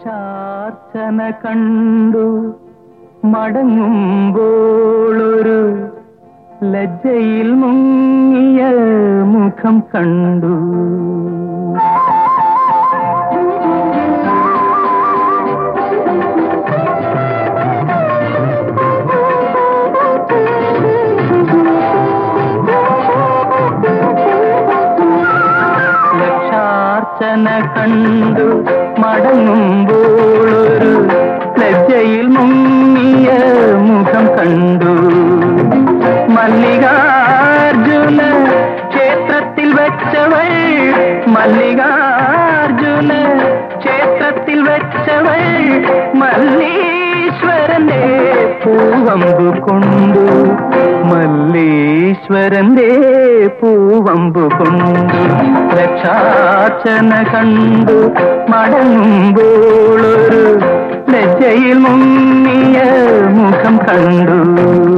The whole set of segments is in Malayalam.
ലക്ഷാർച്ചന കണ്ടു. മടങ്ങുമ്പോളൊരു ലജ്ജയിൽ മുങ്ങിയ മുഖം കണ്ടു. ലക്ഷാർച്ചന കണ്ടു മടങ്ങുമ്പോളൊരു ലജ്ജയിൽ മുങ്ങിയ മുഖം കണ്ടു. മല്ലികാർജുന ക്ഷേത്രത്തിൽ വെച്ചവൾ മല്ലികാർജുന ക്ഷേത്രത്തിൽ വെച്ചവൾ മല്ലീശ്വരന്റെ പൂവമ്പു കൊണ്ടു. മല്ലീശ്വരന്റെ പൂവമ്പു കൊണ്ടു. രക്ഷാചന കണ്ടു. മടങ്ങുമ്പോളൊരു ലജ്ജയിൽ മുങ്ങിയ മുഖം കണ്ടു.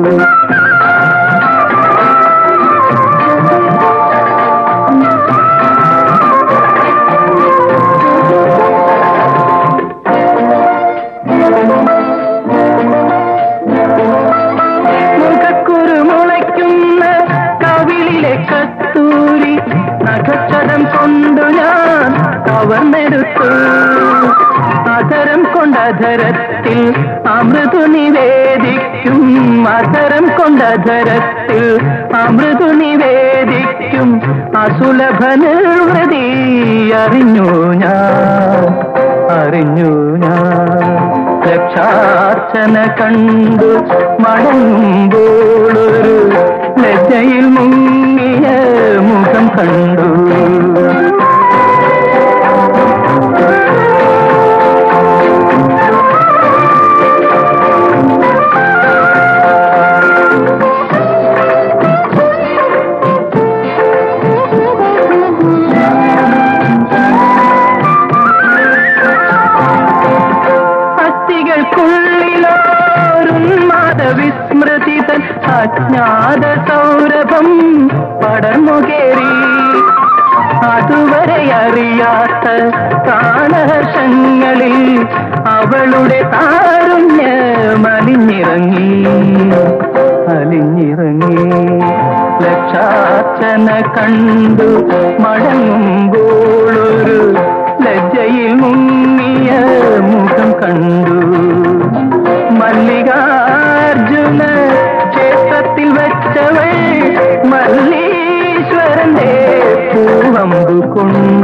നഖച്ചടം കൊണ്ടു ഞാൻ കവർന്നെടുത്തു അധരം കൊണ്ടധരത്തിൽ അമൃതു നിവേദിക്കും അധരം കൊണ്ടധരത്തിൽ അമൃതു നിവേദിക്കും അസുലഭ നിർവൃതി അറിഞ്ഞു ഞാൻ അറിഞ്ഞു ഞാൻ. ലക്ഷാർച്ചന കണ്ടു മടങ്ങുമ്പോളൊരു ലജ്ജയിൽ മുങ്ങിയ മുഖം കണ്ടു. അസ്ഥികൾക്കുള്ളിലോരും മാധവിസ്മൃതി തൻ അജ്ഞാത സൗരഭം പടർന്നു കേറി അതുവരെ അറിയാത്ത കാലഹർഷങ്ങളിൽ അവളുടെ താരുണ്യ മലിഞ്ഞിറങ്ങി. അലിഞ്ഞിറങ്ങി ലക്ഷാർച്ചന കണ്ടു മടങ്ങുമ്പോളൊരു പൂവമ്പു